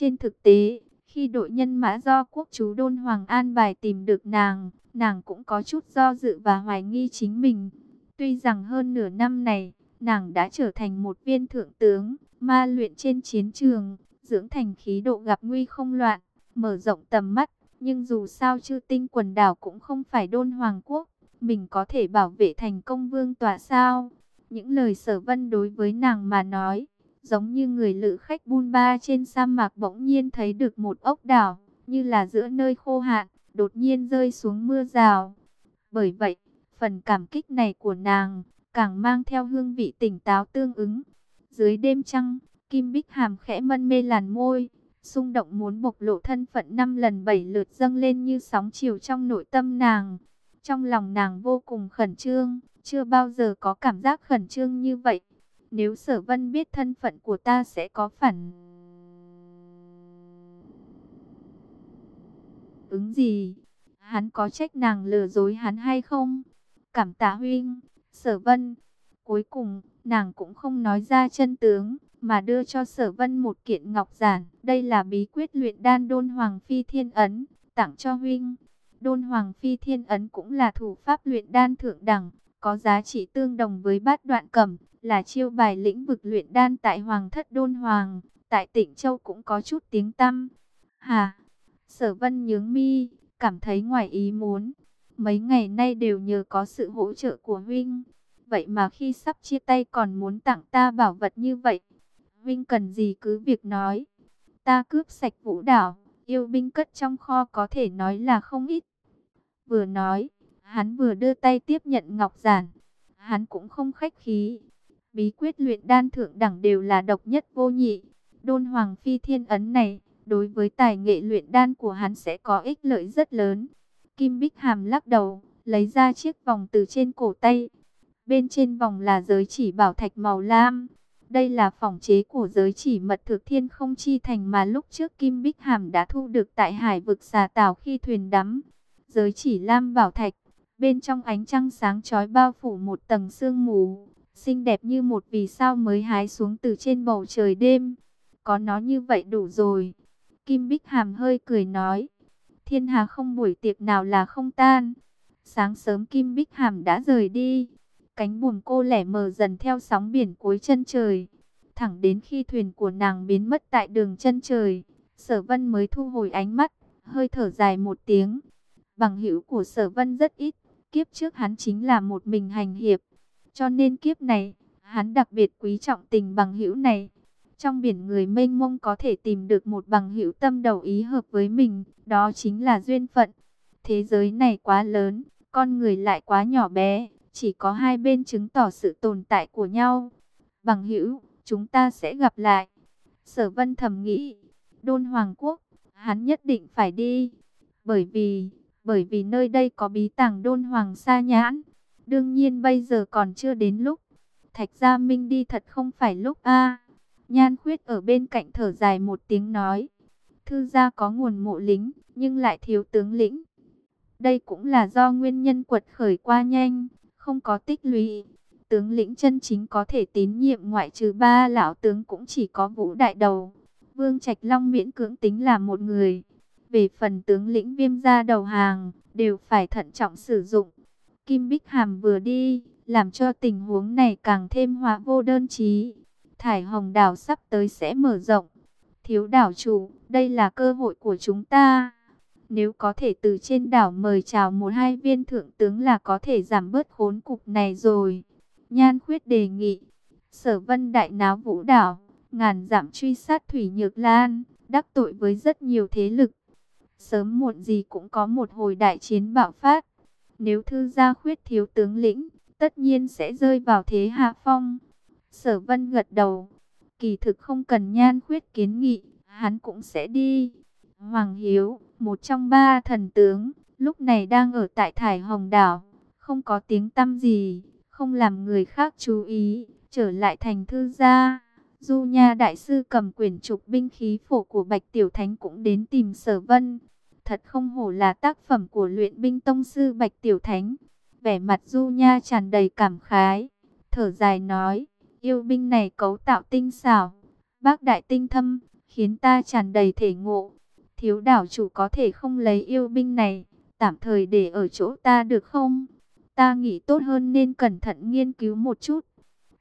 Trên thực tế, khi đội nhân mã do quốc chú Đôn Hoàng An bài tìm được nàng, nàng cũng có chút do dự và hoài nghi chính mình. Tuy rằng hơn nửa năm này, nàng đã trở thành một viên thượng tướng, ma luyện trên chiến trường, dưỡng thành khí độ gặp nguy không loạn, mở rộng tầm mắt. Nhưng dù sao chư tinh quần đảo cũng không phải đôn hoàng quốc, mình có thể bảo vệ thành công vương tòa sao? Những lời sở vân đối với nàng mà nói, giống như người lữ khách buôn ba trên sa mạc bỗng nhiên thấy được một ốc đảo, như là giữa nơi khô hạn, đột nhiên rơi xuống mưa rào. Bởi vậy, phần cảm kích này của nàng, càng mang theo hương vị tỉnh táo tương ứng. Dưới đêm trăng, Kim Bích Hàm khẽ mân mê làn môi, xung động muốn bộc lộ thân phận năm lần bảy lượt dâng lên như sóng chiều trong nội tâm nàng. Trong lòng nàng vô cùng khẩn trương, chưa bao giờ có cảm giác khẩn trương như vậy. Nếu sở vân biết thân phận của ta sẽ có phản ứng gì? Hắn có trách nàng lừa dối hắn hay không? Cảm tạ huynh, sở vân. Cuối cùng, nàng cũng không nói ra chân tướng, mà đưa cho sở vân một kiện ngọc giản. Đây là bí quyết luyện đan đôn hoàng phi thiên ấn, tặng cho huynh. Đôn hoàng phi thiên ấn cũng là thủ pháp luyện đan thượng đẳng, có giá trị tương đồng với bát đoạn cẩm, là chiêu bài lĩnh vực luyện đan tại hoàng thất đôn hoàng, tại tỉnh Châu cũng có chút tiếng tăm. Hà, sở vân nhướng mi, cảm thấy ngoài ý muốn. Mấy ngày nay đều nhờ có sự hỗ trợ của huynh. Vậy mà khi sắp chia tay còn muốn tặng ta bảo vật như vậy. Huynh cần gì cứ việc nói. Ta cướp sạch vũ đảo, yêu binh cất trong kho có thể nói là không ít. Vừa nói, hắn vừa đưa tay tiếp nhận ngọc giản. Hắn cũng không khách khí. Bí quyết luyện đan thượng đẳng đều là độc nhất vô nhị. Đôn hoàng phi thiên ấn này, đối với tài nghệ luyện đan của hắn sẽ có ích lợi rất lớn. Kim Bích Hàm lắc đầu, lấy ra chiếc vòng từ trên cổ tay. Bên trên vòng là giới chỉ bảo thạch màu lam. Đây là phòng chế của giới chỉ mật thực thiên không chi thành mà lúc trước Kim Bích Hàm đã thu được tại hải vực xà tảo khi thuyền đắm. Giới chỉ lam bảo thạch, bên trong ánh trăng sáng chói bao phủ một tầng sương mù, xinh đẹp như một vì sao mới hái xuống từ trên bầu trời đêm. Có nó như vậy đủ rồi. Kim Bích Hàm hơi cười nói, thiên hà không buổi tiệc nào là không tan. Sáng sớm Kim Bích Hàm đã rời đi, cánh buồm cô lẻ mờ dần theo sóng biển cuối chân trời. Thẳng đến khi thuyền của nàng biến mất tại đường chân trời, sở vân mới thu hồi ánh mắt, hơi thở dài một tiếng. Bằng hữu của sở vân rất ít, kiếp trước hắn chính là một mình hành hiệp. Cho nên kiếp này, hắn đặc biệt quý trọng tình bằng hữu này. Trong biển người mênh mông có thể tìm được một bằng hữu tâm đầu ý hợp với mình, đó chính là duyên phận. Thế giới này quá lớn, con người lại quá nhỏ bé, chỉ có hai bên chứng tỏ sự tồn tại của nhau. Bằng hữu, chúng ta sẽ gặp lại. Sở vân thầm nghĩ, đôn hoàng quốc, hắn nhất định phải đi. Bởi vì, bởi vì nơi đây có bí tàng đôn hoàng sa nhãn. Đương nhiên bây giờ còn chưa đến lúc. Thạch Gia Minh đi thật không phải lúc a. Nhan khuyết ở bên cạnh thở dài một tiếng nói. Thư gia có nguồn mộ lính, nhưng lại thiếu tướng lĩnh. Đây cũng là do nguyên nhân quật khởi qua nhanh, không có tích lũy. Tướng lĩnh chân chính có thể tín nhiệm ngoại trừ ba lão tướng cũng chỉ có vũ đại đầu. Vương Trạch Long miễn cưỡng tính là một người. Về phần tướng lĩnh viêm gia đầu hàng, đều phải thận trọng sử dụng. Kim Bích Hàm vừa đi, làm cho tình huống này càng thêm hóa vô đơn chí. Thải Hồng Đảo sắp tới sẽ mở rộng. Thiếu đảo chủ, đây là cơ hội của chúng ta. Nếu có thể từ trên đảo mời chào một hai viên thượng tướng là có thể giảm bớt khốn cục này rồi. Nhan khuyết đề nghị. Sở vân đại náo vũ đảo, ngàn giảm truy sát Thủy Nhược Lan, đắc tội với rất nhiều thế lực. Sớm muộn gì cũng có một hồi đại chiến bạo phát. Nếu thư gia khuyết thiếu tướng lĩnh, tất nhiên sẽ rơi vào thế hạ phong. Sở vân gật đầu. Kỳ thực không cần nhan khuyết kiến nghị, hắn cũng sẽ đi. Hoàng Hiếu, một trong ba thần tướng, lúc này đang ở tại Thải Hồng Đảo. Không có tiếng tăm gì, không làm người khác chú ý, trở lại thành thư gia. Du Nha Đại Sư cầm quyển trục binh khí phổ của Bạch Tiểu Thánh cũng đến tìm sở vân. Thật không hổ là tác phẩm của luyện binh tông sư Bạch Tiểu Thánh. Vẻ mặt Du Nha tràn đầy cảm khái, thở dài nói, yêu binh này cấu tạo tinh xảo, bác đại tinh thâm, khiến ta tràn đầy thể ngộ. Thiếu đảo chủ có thể không lấy yêu binh này, tạm thời để ở chỗ ta được không? Ta nghĩ tốt hơn nên cẩn thận nghiên cứu một chút.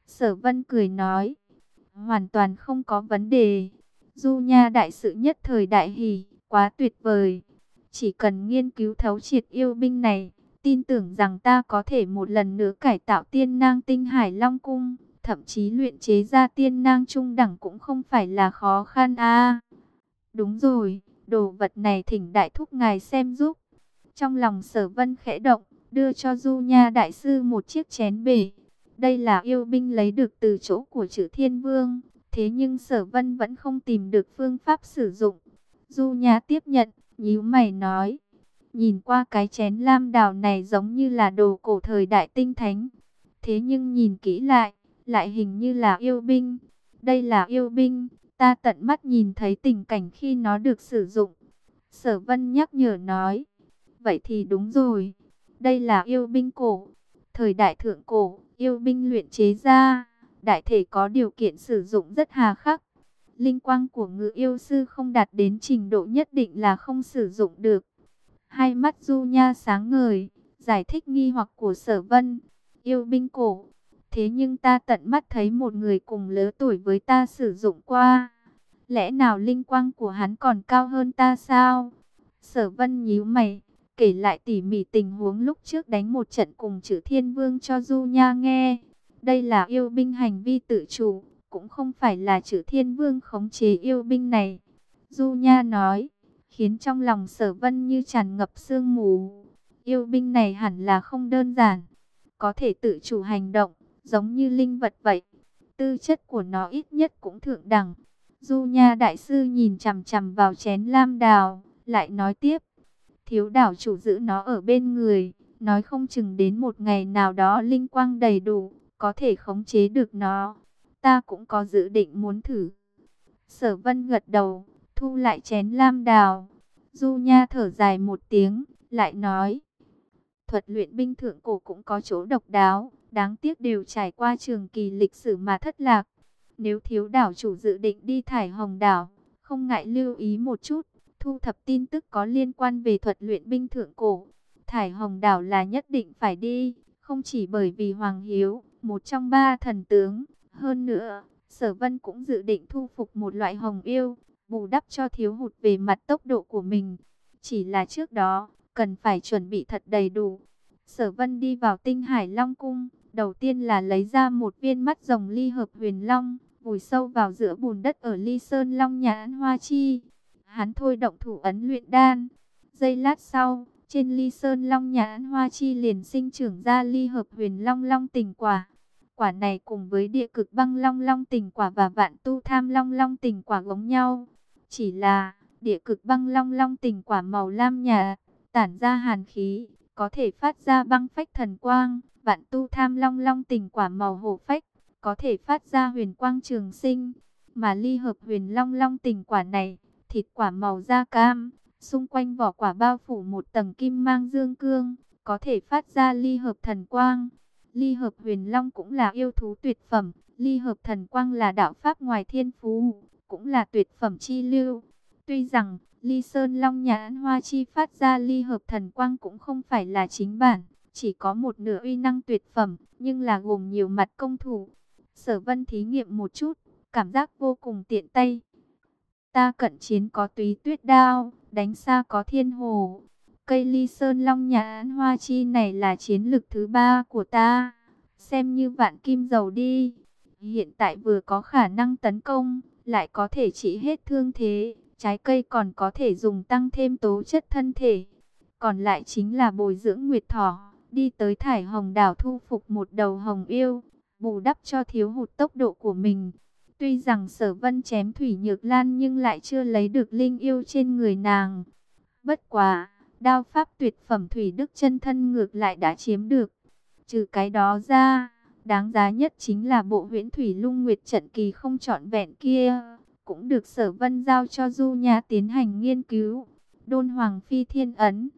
Sở vân cười nói, hoàn toàn không có vấn đề. Du nha đại sự nhất thời đại hỷ, quá tuyệt vời. Chỉ cần nghiên cứu thấu triệt yêu binh này, tin tưởng rằng ta có thể một lần nữa cải tạo tiên nang tinh hải long cung, thậm chí luyện chế ra tiên nang trung đẳng cũng không phải là khó khăn a. đúng rồi, đồ vật này thỉnh đại thúc ngài xem giúp. Trong lòng sở vân khẽ động, đưa cho Du Nha Đại Sư một chiếc chén bể. Đây là yêu binh lấy được từ chỗ của chữ Thiên Vương, thế nhưng sở vân vẫn không tìm được phương pháp sử dụng. Du Nha tiếp nhận, nhíu mày nói, nhìn qua cái chén lam đào này giống như là đồ cổ thời đại tinh thánh. Thế nhưng nhìn kỹ lại, lại hình như là yêu binh. Đây là yêu binh, ta tận mắt nhìn thấy tình cảnh khi nó được sử dụng. Sở vân nhắc nhở nói, vậy thì đúng rồi, đây là yêu binh cổ. Thời đại thượng cổ, yêu binh luyện chế ra, đại thể có điều kiện sử dụng rất hà khắc. Linh quang của ngự yêu sư không đạt đến trình độ nhất định là không sử dụng được. Hai mắt du nha sáng ngời, giải thích nghi hoặc của sở vân. Yêu binh cổ, thế nhưng ta tận mắt thấy một người cùng lứa tuổi với ta sử dụng qua. Lẽ nào linh quang của hắn còn cao hơn ta sao? Sở vân nhíu mày, kể lại tỉ mỉ tình huống lúc trước đánh một trận cùng chữ thiên vương cho Du Nha nghe. Đây là yêu binh hành vi tự chủ, cũng không phải là chữ thiên vương khống chế yêu binh này. Du Nha nói, khiến trong lòng sở vân như tràn ngập sương mù. Yêu binh này hẳn là không đơn giản, có thể tự chủ hành động, giống như linh vật vậy. Tư chất của nó ít nhất cũng thượng đẳng. Du Nha Đại Sư nhìn chằm chằm vào chén lam đào, lại nói tiếp. Thiếu đảo chủ giữ nó ở bên người, nói không chừng đến một ngày nào đó linh quang đầy đủ, có thể khống chế được nó. Ta cũng có dự định muốn thử. Sở vân gật đầu, thu lại chén lam đào. Du Nha thở dài một tiếng, lại nói. Thuật luyện binh thượng cổ cũng có chỗ độc đáo, đáng tiếc đều trải qua trường kỳ lịch sử mà thất lạc. Nếu thiếu đảo chủ dự định đi thải hồng đảo, không ngại lưu ý một chút, thu thập tin tức có liên quan về thuật luyện binh thượng cổ. Thải hồng đảo là nhất định phải đi, không chỉ bởi vì Hoàng Hiếu, một trong ba thần tướng. Hơn nữa, sở vân cũng dự định thu phục một loại hồng yêu, bù đắp cho thiếu hụt về mặt tốc độ của mình. Chỉ là trước đó, cần phải chuẩn bị thật đầy đủ. Sở vân đi vào tinh hải long cung, đầu tiên là lấy ra một viên mắt rồng ly hợp huyền long, vùi sâu vào giữa bùn đất ở ly sơn long nhà nhãn hoa chi. Hắn thôi động thủ ấn luyện đan. Giây lát sau, trên ly sơn long nhà nhãn hoa chi liền sinh trưởng ra ly hợp huyền long long tình quả. Quả này cùng với địa cực băng long long tình quả và vạn tu tham long long tình quả giống nhau. Chỉ là địa cực băng long long tình quả màu lam nhà, tản ra hàn khí, có thể phát ra băng phách thần quang. Vạn tu tham long long tình quả màu hổ phách, có thể phát ra huyền quang trường sinh. Mà ly hợp huyền long long tình quả này, thịt quả màu da cam, xung quanh vỏ quả bao phủ một tầng kim mang dương cương, có thể phát ra ly hợp thần quang. Ly hợp huyền long cũng là yêu thú tuyệt phẩm, ly hợp thần quang là đạo pháp ngoài thiên phú, cũng là tuyệt phẩm chi lưu. Tuy rằng, ly sơn long nhãn hoa chi phát ra ly hợp thần quang cũng không phải là chính bản, chỉ có một nửa uy năng tuyệt phẩm, nhưng là gồm nhiều mặt công thủ. Sở vân thí nghiệm một chút, cảm giác vô cùng tiện tay. Ta cận chiến có túy tuyết đao, đánh xa có thiên hồ. Cây ly sơn long nhà án hoa chi này là chiến lực thứ ba của ta. Xem như vạn kim dầu đi. Hiện tại vừa có khả năng tấn công, lại có thể trị hết thương thế. Trái cây còn có thể dùng tăng thêm tố chất thân thể. Còn lại chính là bồi dưỡng nguyệt thỏ. Đi tới thải hồng đảo thu phục một đầu hồng yêu. Bù đắp cho thiếu hụt tốc độ của mình. Tuy rằng sở vân chém Thủy Nhược Lan nhưng lại chưa lấy được linh yêu trên người nàng. Bất quá, đao pháp tuyệt phẩm Thủy Đức chân thân ngược lại đã chiếm được. Trừ cái đó ra, đáng giá nhất chính là bộ huyễn Thủy Lung Nguyệt trận kỳ không trọn vẹn kia. Cũng được sở vân giao cho Du Nha tiến hành nghiên cứu. Đôn Hoàng Phi Thiên Ấn.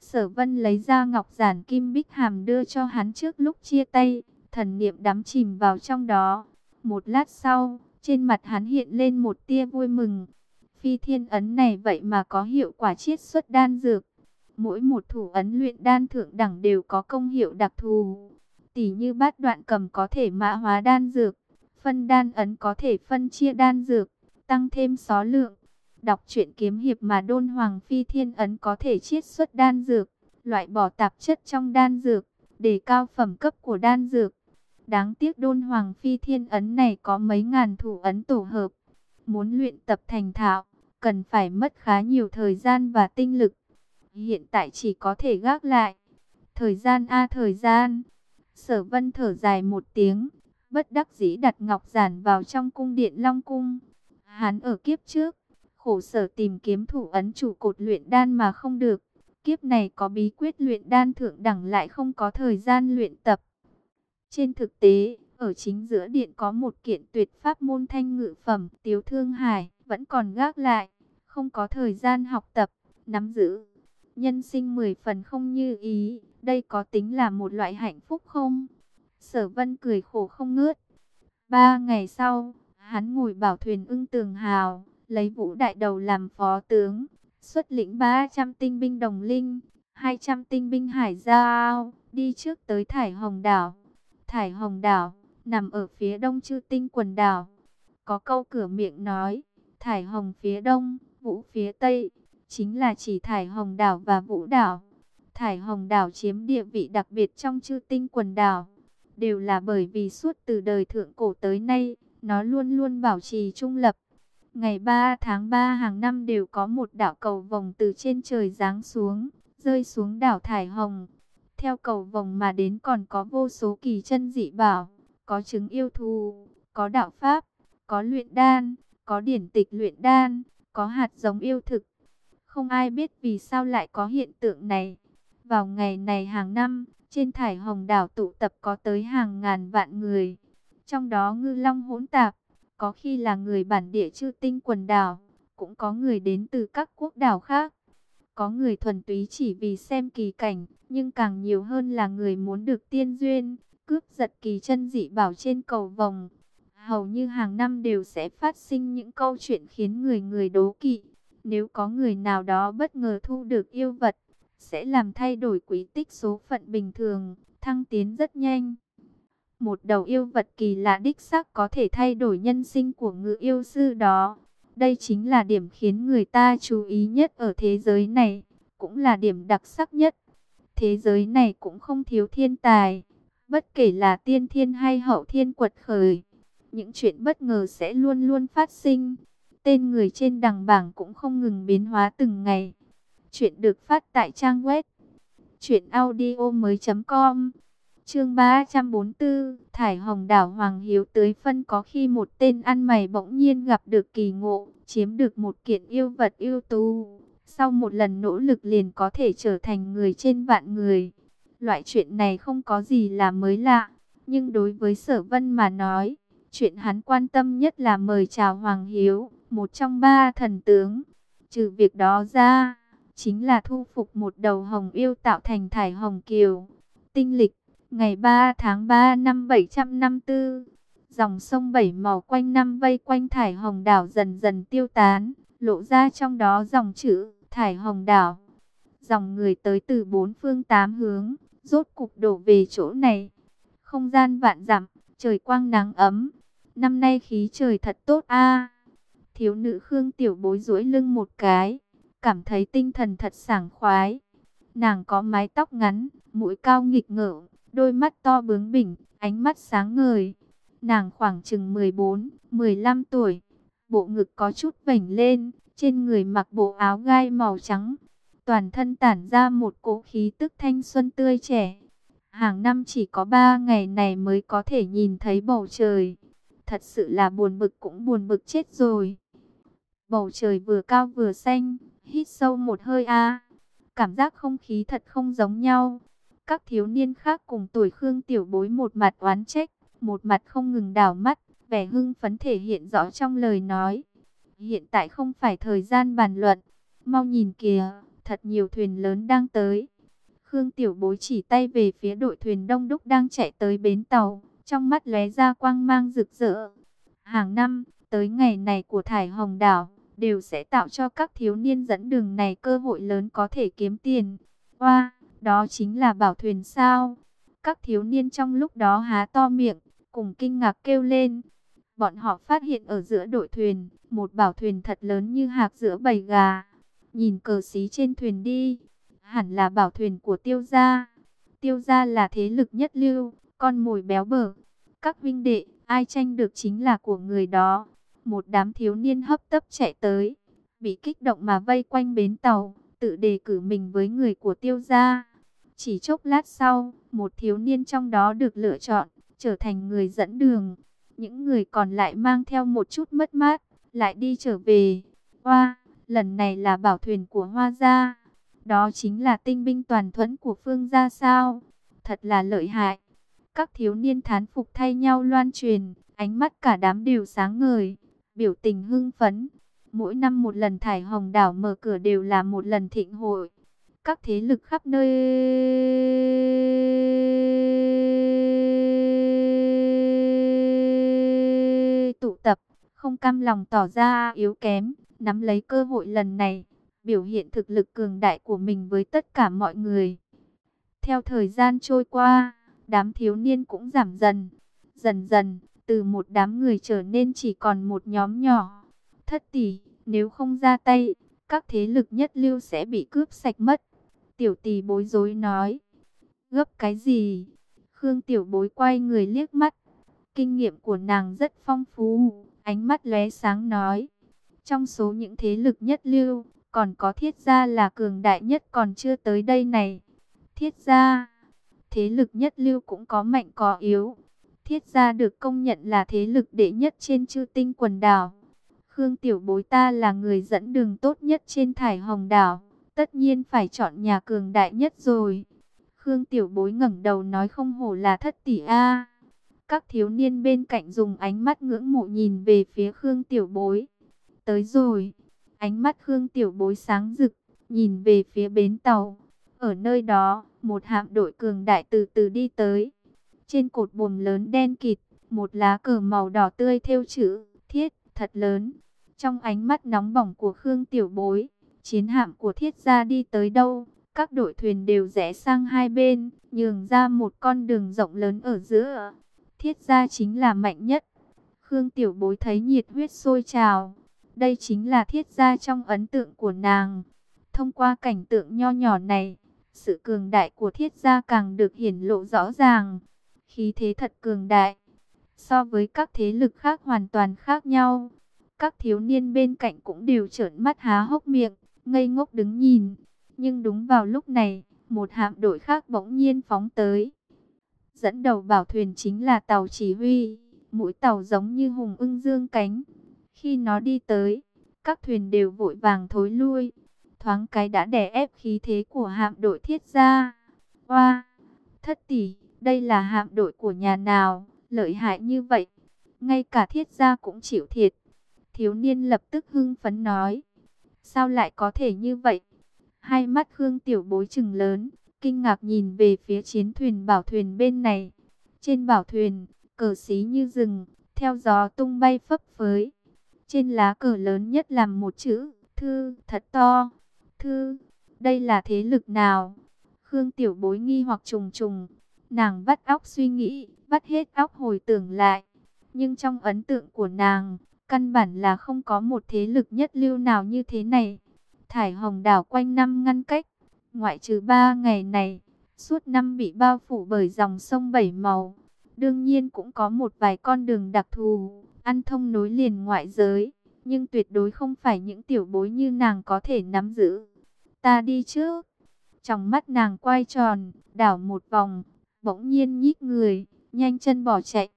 Sở vân lấy ra ngọc giản kim bích hàm đưa cho hắn trước lúc chia tay. Thần niệm đắm chìm vào trong đó một lát sau, trên mặt hắn hiện lên một tia vui mừng. phi thiên ấn này vậy mà có hiệu quả chiết xuất đan dược. Mỗi một thủ ấn luyện đan thượng đẳng đều có công hiệu đặc thù. Tỷ như bát đoạn cầm có thể mã hóa đan dược, phân đan ấn có thể phân chia đan dược, tăng thêm số lượng. Đọc truyện kiếm hiệp mà đôn hoàng phi thiên ấn có thể chiết xuất đan dược, loại bỏ tạp chất trong đan dược, để cao phẩm cấp của đan dược. Đáng tiếc đôn hoàng phi thiên ấn này có mấy ngàn thủ ấn tổ hợp. Muốn luyện tập thành thạo, cần phải mất khá nhiều thời gian và tinh lực. Hiện tại chỉ có thể gác lại. Thời gian a thời gian. Sở vân thở dài một tiếng, bất đắc dĩ đặt ngọc giản vào trong cung điện Long Cung. Hắn ở kiếp trước, khổ sở tìm kiếm thủ ấn chủ cột luyện đan mà không được. Kiếp này có bí quyết luyện đan thượng đẳng lại không có thời gian luyện tập. Trên thực tế, ở chính giữa điện có một kiện tuyệt pháp môn thanh ngự phẩm, Tiếu Thương Hải, vẫn còn gác lại, không có thời gian học tập, nắm giữ. Nhân sinh mười phần không như ý, đây có tính là một loại hạnh phúc không? Sở vân cười khổ không ngớt. Ba ngày sau, hắn ngồi bảo thuyền ưng tường hào, lấy vũ đại đầu làm phó tướng, xuất lĩnh 300 tinh binh đồng linh, 200 tinh binh hải giao, đi trước tới Thải Hồng Đảo. Thải Hồng Đảo, nằm ở phía đông chư tinh quần đảo. Có câu cửa miệng nói, Thải Hồng phía đông, Vũ phía tây, chính là chỉ Thải Hồng Đảo và Vũ Đảo. Thải Hồng Đảo chiếm địa vị đặc biệt trong chư tinh quần đảo, đều là bởi vì suốt từ đời thượng cổ tới nay, nó luôn luôn bảo trì trung lập. Ngày 3 tháng 3 hàng năm đều có một đảo cầu vồng từ trên trời giáng xuống, rơi xuống đảo Thải Hồng. Theo cầu vồng mà đến còn có vô số kỳ chân dị bảo, có chứng yêu thù, có đạo pháp, có luyện đan, có điển tịch luyện đan, có hạt giống yêu thực. Không ai biết vì sao lại có hiện tượng này. Vào ngày này hàng năm, trên thải hồng đảo tụ tập có tới hàng ngàn vạn người. Trong đó ngư long hỗn tạp, có khi là người bản địa chư tinh quần đảo, cũng có người đến từ các quốc đảo khác. Có người thuần túy chỉ vì xem kỳ cảnh, nhưng càng nhiều hơn là người muốn được tiên duyên, cướp giật kỳ chân dị bảo trên cầu vòng. Hầu như hàng năm đều sẽ phát sinh những câu chuyện khiến người người đố kỵ. Nếu có người nào đó bất ngờ thu được yêu vật, sẽ làm thay đổi quý tích số phận bình thường, thăng tiến rất nhanh. Một đầu yêu vật kỳ lạ đích xác có thể thay đổi nhân sinh của ngự yêu sư đó. Đây chính là điểm khiến người ta chú ý nhất ở thế giới này, cũng là điểm đặc sắc nhất. Thế giới này cũng không thiếu thiên tài, bất kể là tiên thiên hay hậu thiên quật khởi. Những chuyện bất ngờ sẽ luôn luôn phát sinh. Tên người trên đằng bảng cũng không ngừng biến hóa từng ngày. Chuyện được phát tại trang web truyệnaudiomoi.com. Chương 344, Thải Hồng đảo Hoàng Hiếu tới phân có khi một tên ăn mày bỗng nhiên gặp được kỳ ngộ, chiếm được một kiện yêu vật yêu tu sau một lần nỗ lực liền có thể trở thành người trên vạn người. Loại chuyện này không có gì là mới lạ, nhưng đối với Sở Vân mà nói, chuyện hắn quan tâm nhất là mời chào Hoàng Hiếu, một trong ba thần tướng. Trừ việc đó ra, chính là thu phục một đầu hồng yêu tạo thành thải hồng kiều. Tinh lịch, ngày 3 tháng 3 năm 754, dòng sông bảy màu quanh năm vây quanh thải hồng đảo dần dần tiêu tán, lộ ra trong đó dòng chữ thải hồng đảo. Dòng người tới từ bốn phương tám hướng, rốt cục đổ về chỗ này. Không gian vạn dặm, trời quang nắng ấm. Năm nay khí trời thật tốt a. Thiếu nữ Khương Tiểu Bối duỗi lưng một cái, cảm thấy tinh thần thật sảng khoái. Nàng có mái tóc ngắn, mũi cao nghịch ngợm, đôi mắt to bướng bỉnh, ánh mắt sáng ngời. Nàng khoảng chừng 14, 15 tuổi, bộ ngực có chút vảnh lên, trên người mặc bộ áo gai màu trắng, toàn thân tản ra một cỗ khí tức thanh xuân tươi trẻ. Hàng năm chỉ có 3 ngày này mới có thể nhìn thấy bầu trời. Thật sự là buồn bực cũng buồn bực chết rồi. Bầu trời vừa cao vừa xanh, hít sâu một hơi a. Cảm giác không khí thật không giống nhau. Các thiếu niên khác cùng tuổi Khương Tiểu Bối một mặt oán trách, một mặt không ngừng đảo mắt, vẻ hưng phấn thể hiện rõ trong lời nói. Hiện tại không phải thời gian bàn luận, mau nhìn kìa, thật nhiều thuyền lớn đang tới. Khương Tiểu Bối chỉ tay về phía đội thuyền đông đúc đang chạy tới bến tàu, trong mắt lóe ra quang mang rực rỡ. Hàng năm, tới ngày này của Thải Hồng Đảo, đều sẽ tạo cho các thiếu niên dẫn đường này cơ hội lớn có thể kiếm tiền. Oa, đó chính là bảo thuyền sao? Các thiếu niên trong lúc đó há to miệng, cùng kinh ngạc kêu lên. Bọn họ phát hiện ở giữa đội thuyền, một bảo thuyền thật lớn như hạc giữa bầy gà. Nhìn cờ xí trên thuyền đi, hẳn là bảo thuyền của tiêu gia. Tiêu gia là thế lực nhất lưu, con mồi béo bở. Các vinh đệ, ai tranh được chính là của người đó. Một đám thiếu niên hấp tấp chạy tới, bị kích động mà vây quanh bến tàu, tự đề cử mình với người của tiêu gia. Chỉ chốc lát sau, một thiếu niên trong đó được lựa chọn, trở thành người dẫn đường. Những người còn lại mang theo một chút mất mát, lại đi trở về. Hoa, lần này là bảo thuyền của Hoa gia. Đó chính là tinh binh toàn thuẫn của Phương gia sao? Thật là lợi hại. Các thiếu niên thán phục thay nhau loan truyền, ánh mắt cả đám đều sáng ngời, biểu tình hưng phấn. Mỗi năm một lần thải hồng đảo mở cửa đều là một lần thịnh hội. Các thế lực khắp nơi tụ tập, không cam lòng tỏ ra yếu kém, nắm lấy cơ hội lần này, biểu hiện thực lực cường đại của mình với tất cả mọi người. Theo thời gian trôi qua, đám thiếu niên cũng giảm dần, dần dần, từ một đám người trở nên chỉ còn một nhóm nhỏ. Thất tỷ, nếu không ra tay, các thế lực nhất lưu sẽ bị cướp sạch mất. Tiểu tỷ bối rối nói. Gấp cái gì? Khương tiểu bối quay người liếc mắt. Kinh nghiệm của nàng rất phong phú, ánh mắt lóe sáng nói. Trong số những thế lực nhất lưu, còn có thiết gia là cường đại nhất còn chưa tới đây này. Thiết gia, thế lực nhất lưu cũng có mạnh có yếu. Thiết gia được công nhận là thế lực đệ nhất trên chư tinh quần đảo. Khương tiểu bối ta là người dẫn đường tốt nhất trên thải hồng đảo. Tất nhiên phải chọn nhà cường đại nhất rồi. Khương tiểu bối ngẩng đầu nói không hổ là thất tỷ A. Các thiếu niên bên cạnh dùng ánh mắt ngưỡng mộ nhìn về phía Khương tiểu bối. Tới rồi. Ánh mắt Khương tiểu bối sáng rực, nhìn về phía bến tàu. Ở nơi đó, một hạm đội cường đại từ từ đi tới. Trên cột buồm lớn đen kịt, một lá cờ màu đỏ tươi theo chữ thiết thật lớn. Trong ánh mắt nóng bỏng của Khương Tiểu Bối, chiến hạm của thiết gia đi tới đâu, các đội thuyền đều rẽ sang hai bên, nhường ra một con đường rộng lớn ở giữa. Thiết gia chính là mạnh nhất. Khương Tiểu Bối thấy nhiệt huyết sôi trào. Đây chính là thiết gia trong ấn tượng của nàng. Thông qua cảnh tượng nho nhỏ này, sự cường đại của thiết gia càng được hiển lộ rõ ràng. Khí thế thật cường đại. So với các thế lực khác hoàn toàn khác nhau. Các thiếu niên bên cạnh cũng đều trợn mắt há hốc miệng, ngây ngốc đứng nhìn. Nhưng đúng vào lúc này, một hạm đội khác bỗng nhiên phóng tới. Dẫn đầu bảo thuyền chính là tàu chỉ huy, mũi tàu giống như hùng ưng dương cánh. Khi nó đi tới, các thuyền đều vội vàng thối lui. Thoáng cái đã đè ép khí thế của hạm đội thiết ra. Hoa, thất tỷ, đây là hạm đội của nhà nào, lợi hại như vậy. Ngay cả thiết gia cũng chịu thiệt. Thiếu niên lập tức hưng phấn nói. Sao lại có thể như vậy? Hai mắt Khương Tiểu Bối chừng lớn, kinh ngạc nhìn về phía chiến thuyền bảo thuyền bên này. Trên bảo thuyền, cờ xí như rừng, theo gió tung bay phấp phới. Trên lá cờ lớn nhất làm một chữ, thư, thật to. Thư, đây là thế lực nào? Khương Tiểu Bối nghi hoặc trùng trùng. Nàng vắt óc suy nghĩ, vắt hết óc hồi tưởng lại. Nhưng trong ấn tượng của nàng, căn bản là không có một thế lực nhất lưu nào như thế này. Thải hồng đảo quanh năm ngăn cách, ngoại trừ ba ngày này, suốt năm bị bao phủ bởi dòng sông bảy màu. Đương nhiên cũng có một vài con đường đặc thù, ăn thông nối liền ngoại giới, nhưng tuyệt đối không phải những tiểu bối như nàng có thể nắm giữ. Ta đi trước. Trong mắt nàng quay tròn, đảo một vòng, bỗng nhiên nhích người, nhanh chân bỏ chạy.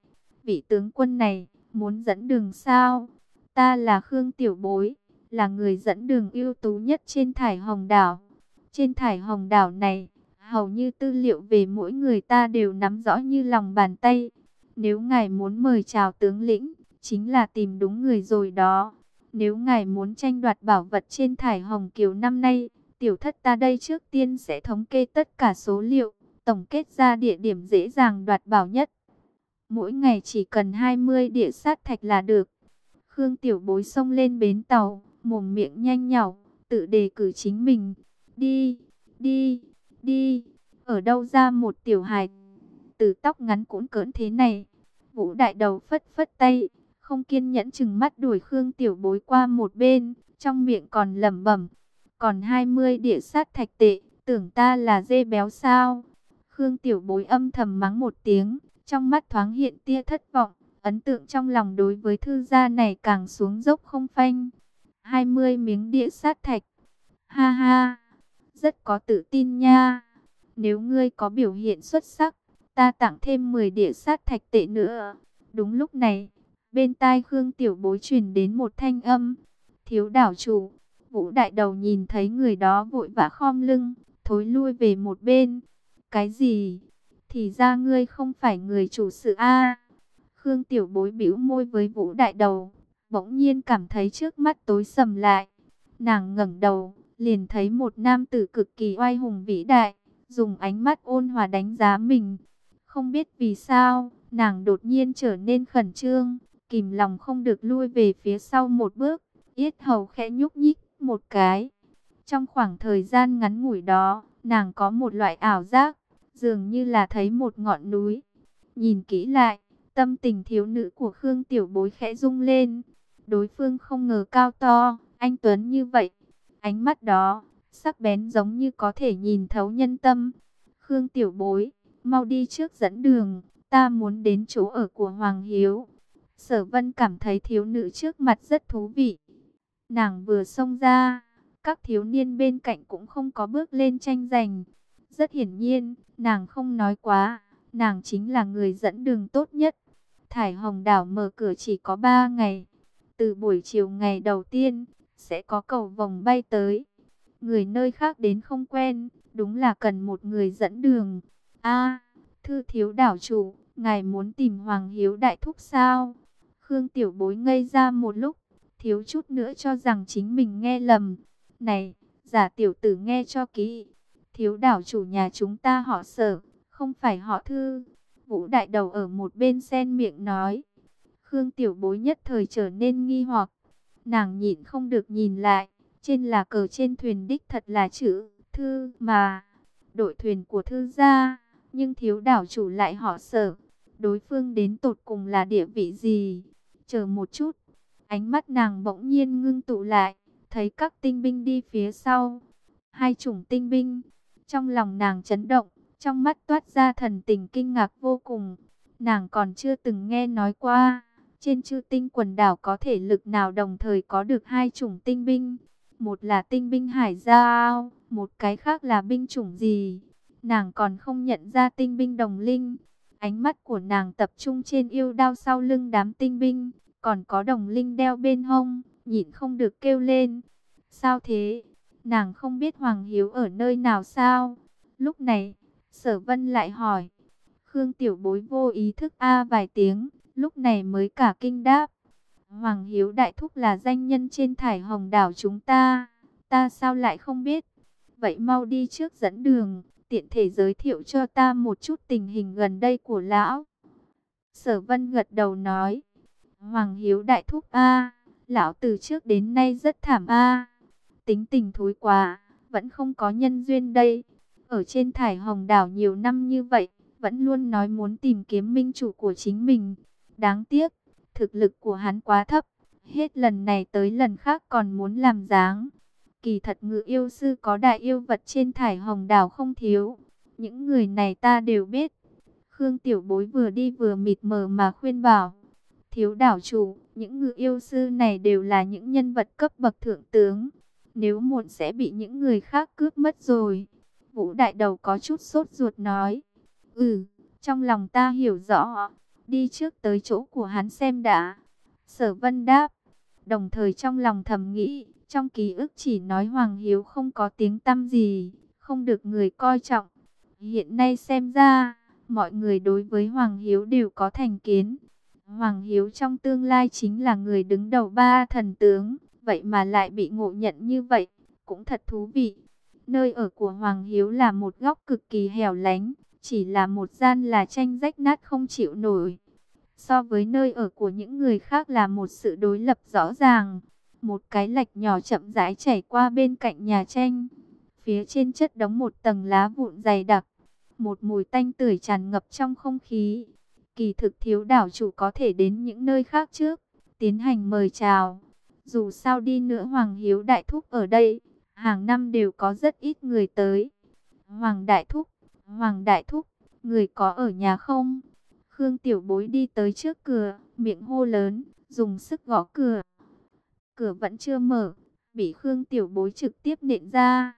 Vị tướng quân này, muốn dẫn đường sao? Ta là Khương Tiểu Bối, là người dẫn đường ưu tú nhất trên thải hồng đảo. Trên thải hồng đảo này, hầu như tư liệu về mỗi người ta đều nắm rõ như lòng bàn tay. Nếu ngài muốn mời chào tướng lĩnh, chính là tìm đúng người rồi đó. Nếu ngài muốn tranh đoạt bảo vật trên thải hồng kiều năm nay, tiểu thất ta đây trước tiên sẽ thống kê tất cả số liệu, tổng kết ra địa điểm dễ dàng đoạt bảo nhất. Mỗi ngày chỉ cần 20 địa sát thạch là được. Khương tiểu bối xông lên bến tàu, mồm miệng nhanh nhảu, tự đề cử chính mình. Đi, đi, đi, ở đâu ra một tiểu hài từ tóc ngắn cũng cỡn thế này. Vũ đại đầu phất phất tay, không kiên nhẫn chừng mắt đuổi Khương tiểu bối qua một bên, trong miệng còn lẩm bẩm. Còn 20 địa sát thạch tệ, tưởng ta là dê béo sao? Khương tiểu bối âm thầm mắng một tiếng, trong mắt thoáng hiện tia thất vọng, ấn tượng trong lòng đối với thư gia này càng xuống dốc không phanh. 20 miếng địa sát thạch. Ha ha, rất có tự tin nha. Nếu ngươi có biểu hiện xuất sắc, ta tặng thêm 10 địa sát thạch tệ nữa. Đúng lúc này, bên tai Khương Tiểu Bối truyền đến một thanh âm. Thiếu đảo chủ, Vũ Đại Đầu nhìn thấy người đó vội vã khom lưng, thối lui về một bên. Cái gì? Thì ra ngươi không phải người chủ sự A. Khương Tiểu Bối bĩu môi với Vũ Đại Đầu, bỗng nhiên cảm thấy trước mắt tối sầm lại. Nàng ngẩng đầu, liền thấy một nam tử cực kỳ oai hùng vĩ đại, dùng ánh mắt ôn hòa đánh giá mình. Không biết vì sao, nàng đột nhiên trở nên khẩn trương, kìm lòng không được lui về phía sau một bước, yết hầu khẽ nhúc nhích một cái. Trong khoảng thời gian ngắn ngủi đó, nàng có một loại ảo giác, dường như là thấy một ngọn núi. Nhìn kỹ lại, tâm tình thiếu nữ của Khương Tiểu Bối khẽ rung lên. Đối phương không ngờ cao to, anh Tuấn như vậy. Ánh mắt đó, sắc bén giống như có thể nhìn thấu nhân tâm. Khương Tiểu Bối, mau đi trước dẫn đường, ta muốn đến chỗ ở của Hoàng Hiếu. Sở Vân cảm thấy thiếu nữ trước mặt rất thú vị. Nàng vừa xông ra, các thiếu niên bên cạnh cũng không có bước lên tranh giành. Rất hiển nhiên, nàng không nói quá, nàng chính là người dẫn đường tốt nhất. Thải Hồng Đảo mở cửa chỉ có 3 ngày. Từ buổi chiều ngày đầu tiên, sẽ có cầu vòng bay tới. Người nơi khác đến không quen, đúng là cần một người dẫn đường. A, thư thiếu đảo chủ, ngài muốn tìm Hoàng Hiếu Đại Thúc sao? Khương Tiểu Bối ngây ra một lúc, thiếu chút nữa cho rằng chính mình nghe lầm. Này, giả tiểu tử nghe cho kỹ. Thiếu đảo chủ nhà chúng ta họ sở, không phải họ thư. Vũ đại đầu ở một bên sen miệng nói. Khương Tiểu Bối nhất thời trở nên nghi hoặc. Nàng nhịn không được nhìn lại. Trên là cờ trên thuyền đích thật là chữ thư mà. Đội thuyền của thư gia. Nhưng thiếu đảo chủ lại họ sở. Đối phương đến tột cùng là địa vị gì? Chờ một chút. Ánh mắt nàng bỗng nhiên ngưng tụ lại. Thấy các tinh binh đi phía sau. Hai chủng tinh binh. Trong lòng nàng chấn động. Trong mắt toát ra thần tình kinh ngạc vô cùng. Nàng còn chưa từng nghe nói qua. Trên chư tinh quần đảo có thể lực nào đồng thời có được hai chủng tinh binh. Một là tinh binh hải giao, một cái khác là binh chủng gì. Nàng còn không nhận ra tinh binh đồng linh. Ánh mắt của nàng tập trung trên yêu đao sau lưng đám tinh binh. Còn có đồng linh đeo bên hông, nhịn không được kêu lên. Sao thế? Nàng không biết Hoàng Hiếu ở nơi nào sao? Lúc này, sở vân lại hỏi. Khương Tiểu Bối vô ý thức A vài tiếng, lúc này mới cả kinh đáp. Hoàng Hiếu Đại Thúc là danh nhân trên thải hồng đảo chúng ta, ta sao lại không biết? Vậy mau đi trước dẫn đường, tiện thể giới thiệu cho ta một chút tình hình gần đây của lão. Sở Vân gật đầu nói, Hoàng Hiếu Đại Thúc A, lão từ trước đến nay rất thảm A, tính tình thối quá, vẫn không có nhân duyên đây. Ở trên thải hồng đảo nhiều năm như vậy, vẫn luôn nói muốn tìm kiếm minh chủ của chính mình. Đáng tiếc, thực lực của hắn quá thấp, hết lần này tới lần khác còn muốn làm dáng. Kỳ thật ngự yêu sư có đại yêu vật trên thải hồng đảo không thiếu, những người này ta đều biết. Khương Tiểu Bối vừa đi vừa mịt mờ mà khuyên bảo. Thiếu đảo chủ, những ngự yêu sư này đều là những nhân vật cấp bậc thượng tướng. Nếu muộn sẽ bị những người khác cướp mất rồi. Vũ đại đầu có chút sốt ruột nói. Ừ, trong lòng ta hiểu rõ. Đi trước tới chỗ của hắn xem đã. Sở vân đáp. Đồng thời trong lòng thầm nghĩ. Trong ký ức chỉ nói Hoàng Hiếu không có tiếng tăm gì. Không được người coi trọng. Hiện nay xem ra. Mọi người đối với Hoàng Hiếu đều có thành kiến. Hoàng Hiếu trong tương lai chính là người đứng đầu ba thần tướng. Vậy mà lại bị ngộ nhận như vậy. Cũng thật thú vị. Nơi ở của Hoàng Hiếu là một góc cực kỳ hẻo lánh, chỉ là một gian là tranh rách nát không chịu nổi. So với nơi ở của những người khác là một sự đối lập rõ ràng. một cái lạch nhỏ chậm rãi chảy qua bên cạnh nhà tranh. Phía trên chất đóng một tầng lá vụn dày đặc, một mùi tanh tưởi tràn ngập trong không khí. Kỳ thực thiếu đảo chủ có thể đến những nơi khác trước, tiến hành mời chào. Dù sao đi nữa Hoàng Hiếu Đại Thúc ở đây, hàng năm đều có rất ít người tới. Hoàng Đại Thúc, Hoàng Đại Thúc, người có ở nhà không? Khương Tiểu Bối đi tới trước cửa, miệng hô lớn, dùng sức gõ cửa. Cửa vẫn chưa mở, bị Khương Tiểu Bối trực tiếp nện ra.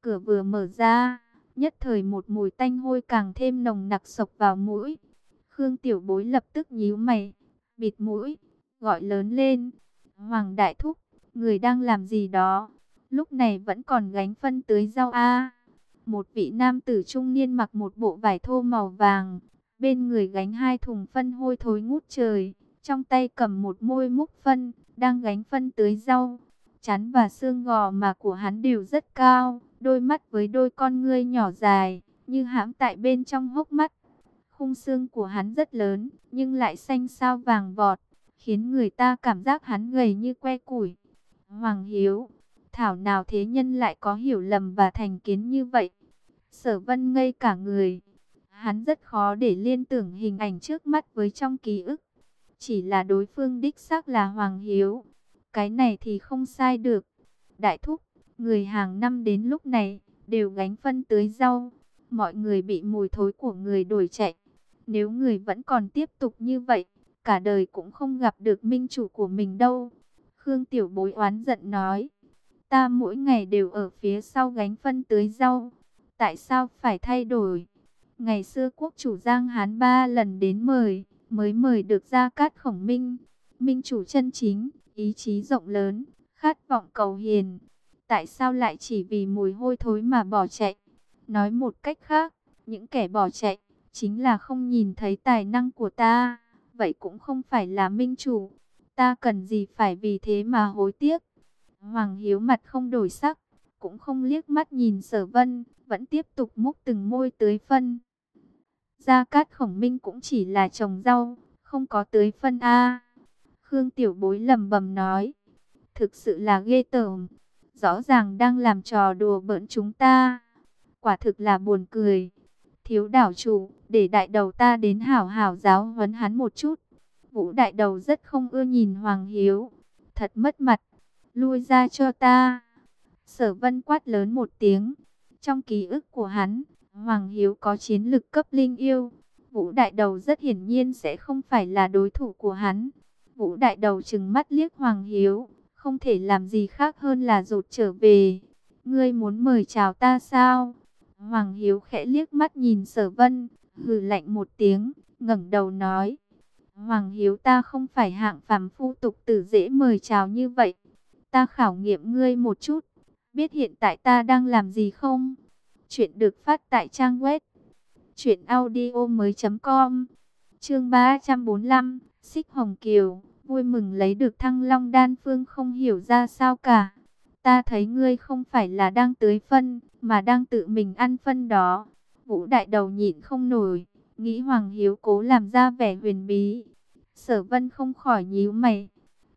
Cửa vừa mở ra, nhất thời một mùi tanh hôi càng thêm nồng nặc sộc vào mũi. Khương Tiểu Bối lập tức nhíu mày, bịt mũi, gọi lớn lên. Hoàng Đại Thúc, người đang làm gì đó? Lúc này vẫn còn gánh phân tưới rau a. Một vị nam tử trung niên mặc một bộ vải thô màu vàng, bên người gánh hai thùng phân hôi thối ngút trời, trong tay cầm một môi múc phân, đang gánh phân tưới rau. Chán và xương gò mà của hắn đều rất cao, đôi mắt với đôi con ngươi nhỏ dài, như hãm tại bên trong hốc mắt. Khung xương của hắn rất lớn, nhưng lại xanh sao vàng vọt, khiến người ta cảm giác hắn gầy như que củi. Hoàng Hiếu, thảo nào thế nhân lại có hiểu lầm và thành kiến như vậy. Sở vân ngây cả người. Hắn rất khó để liên tưởng hình ảnh trước mắt với trong ký ức. Chỉ là đối phương đích xác là Hoàng Hiếu. Cái này thì không sai được. Đại thúc, người hàng năm đến lúc này, đều gánh phân tưới rau. Mọi người bị mùi thối của người đuổi chạy. Nếu người vẫn còn tiếp tục như vậy, cả đời cũng không gặp được minh chủ của mình đâu. Khương Tiểu Bối oán giận nói, ta mỗi ngày đều ở phía sau gánh phân tưới rau, tại sao phải thay đổi? Ngày xưa quốc chủ Giang Hán ba lần đến mời, mới mời được ra cát khổng minh, minh chủ chân chính, ý chí rộng lớn, khát vọng cầu hiền. Tại sao lại chỉ vì mùi hôi thối mà bỏ chạy? Nói một cách khác, những kẻ bỏ chạy, chính là không nhìn thấy tài năng của ta vậy cũng không phải là minh chủ. Ta cần gì phải vì thế mà hối tiếc. Hoàng Hiếu mặt không đổi sắc, cũng không liếc mắt nhìn sở vân, vẫn tiếp tục múc từng môi tưới phân. Gia Cát Khổng Minh cũng chỉ là trồng rau, không có tưới phân A. Khương Tiểu Bối lầm bầm nói, thực sự là ghê tởm, rõ ràng đang làm trò đùa bỡn chúng ta. Quả thực là buồn cười. Thiếu đảo chủ, để đại đầu ta đến hảo hảo giáo huấn hắn một chút. Vũ đại đầu rất không ưa nhìn Hoàng Hiếu. Thật mất mặt. Lui ra cho ta. Sở vân quát lớn một tiếng. Trong ký ức của hắn, Hoàng Hiếu có chiến lực cấp linh yêu. Vũ đại đầu rất hiển nhiên sẽ không phải là đối thủ của hắn. Vũ đại đầu trừng mắt liếc Hoàng Hiếu. Không thể làm gì khác hơn là rụt trở về. Ngươi muốn mời chào ta sao? Hoàng Hiếu khẽ liếc mắt nhìn sở vân, hừ lạnh một tiếng, ngẩng đầu nói. Hoàng Hiếu ta không phải hạng phàm phu tục tử dễ mời chào như vậy. Ta khảo nghiệm ngươi một chút, biết hiện tại ta đang làm gì không? Chuyện được phát tại trang web truyệnaudiomoi.com. Chương 345, Xích Hồng Kiều, vui mừng lấy được Thăng Long đan phương không hiểu ra sao cả. Ta thấy ngươi không phải là đang tưới phân, mà đang tự mình ăn phân đó. Vũ đại đầu nhịn không nổi, nghĩ Hoàng Hiếu cố làm ra vẻ huyền bí. Sở vân không khỏi nhíu mày.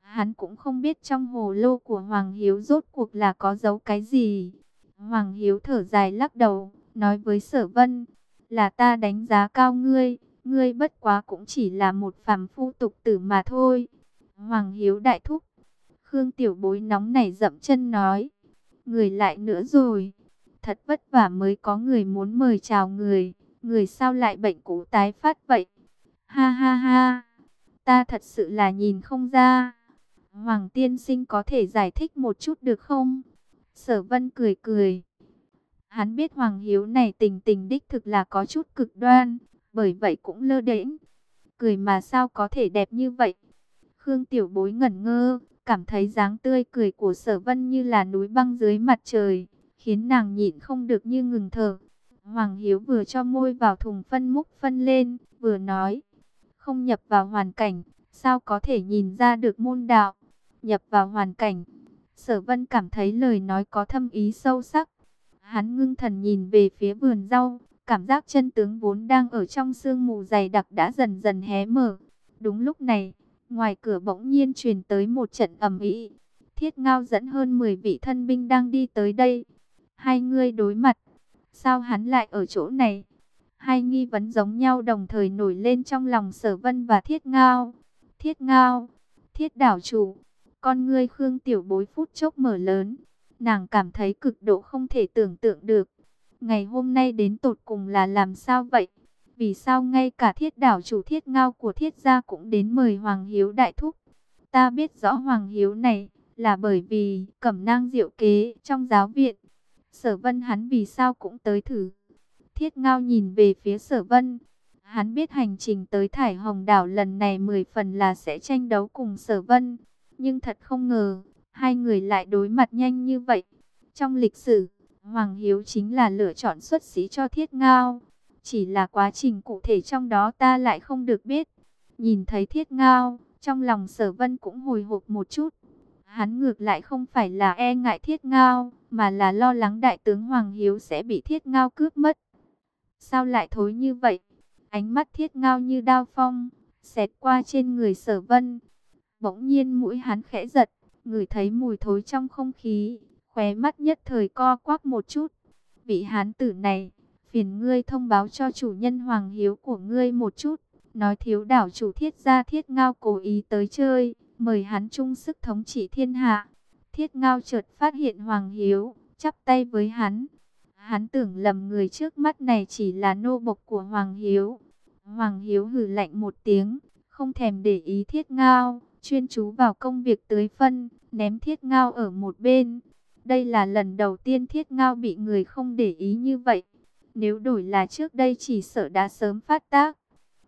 Hắn cũng không biết trong hồ lô của Hoàng Hiếu rốt cuộc là có dấu cái gì. Hoàng Hiếu thở dài lắc đầu, nói với sở vân, là ta đánh giá cao ngươi, ngươi bất quá cũng chỉ là một phàm phu tục tử mà thôi. Hoàng Hiếu đại thúc, Khương Tiểu Bối nóng nảy dậm chân nói. Người lại nữa rồi. Thật vất vả mới có người muốn mời chào người. Người sao lại bệnh cũ tái phát vậy? Ha ha ha. Ta thật sự là nhìn không ra. Hoàng tiên sinh có thể giải thích một chút được không? Sở vân cười cười. Hắn biết Hoàng Hiếu này tình tình đích thực là có chút cực đoan. Bởi vậy cũng lơ đễnh. Cười mà sao có thể đẹp như vậy? Khương tiểu bối ngẩn ngơ cảm thấy dáng tươi cười của sở vân như là núi băng dưới mặt trời, khiến nàng nhịn không được như ngừng thở. Hoàng Hiếu vừa cho môi vào thùng phân múc phân lên, vừa nói, không nhập vào hoàn cảnh, sao có thể nhìn ra được môn đạo, nhập vào hoàn cảnh. Sở vân cảm thấy lời nói có thâm ý sâu sắc. Hắn ngưng thần nhìn về phía vườn rau, cảm giác chân tướng vốn đang ở trong sương mù dày đặc đã dần dần hé mở. Đúng lúc này, Ngoài cửa bỗng nhiên truyền tới một trận ầm ĩ. Thiết Ngao dẫn hơn 10 vị thân binh đang đi tới đây. Hai người đối mặt. Sao hắn lại ở chỗ này? Hai nghi vấn giống nhau đồng thời nổi lên trong lòng sở vân và Thiết Ngao. Thiết Ngao, Thiết đảo chủ, con ngươi Khương Tiểu Bối phút chốc mở lớn. Nàng cảm thấy cực độ không thể tưởng tượng được. Ngày hôm nay đến tột cùng là làm sao vậy? Vì sao ngay cả thiết đảo chủ thiết ngao của thiết gia cũng đến mời Hoàng Hiếu đại thúc? Ta biết rõ Hoàng Hiếu này là bởi vì cẩm nang diệu kế trong giáo viện. Sở vân hắn vì sao cũng tới thử. Thiết ngao nhìn về phía sở vân. Hắn biết hành trình tới Thải Hồng Đảo lần này 10 phần là sẽ tranh đấu cùng sở vân. Nhưng thật không ngờ, hai người lại đối mặt nhanh như vậy. Trong lịch sử, Hoàng Hiếu chính là lựa chọn xuất sĩ cho thiết ngao. Chỉ là quá trình cụ thể trong đó ta lại không được biết. Nhìn thấy thiết ngao, trong lòng sở vân cũng hồi hộp một chút. Hắn ngược lại không phải là e ngại thiết ngao, mà là lo lắng đại tướng Hoàng Hiếu sẽ bị thiết ngao cướp mất. Sao lại thối như vậy? Ánh mắt thiết ngao như đao phong, xẹt qua trên người sở vân. Bỗng nhiên mũi hắn khẽ giật, ngửi thấy mùi thối trong không khí, khóe mắt nhất thời co quắp một chút. Vị hán tử này, phiền ngươi thông báo cho chủ nhân Hoàng Hiếu của ngươi một chút. Nói thiếu đảo chủ thiết gia thiết ngao cố ý tới chơi, mời hắn chung sức thống trị thiên hạ. Thiết ngao chợt phát hiện Hoàng Hiếu, chắp tay với hắn. Hắn tưởng lầm người trước mắt này chỉ là nô bộc của Hoàng Hiếu. Hoàng Hiếu hử lạnh một tiếng, không thèm để ý thiết ngao, chuyên chú vào công việc tưới phân, ném thiết ngao ở một bên. Đây là lần đầu tiên thiết ngao bị người không để ý như vậy. Nếu đổi là trước đây chỉ sợ đã sớm phát tác.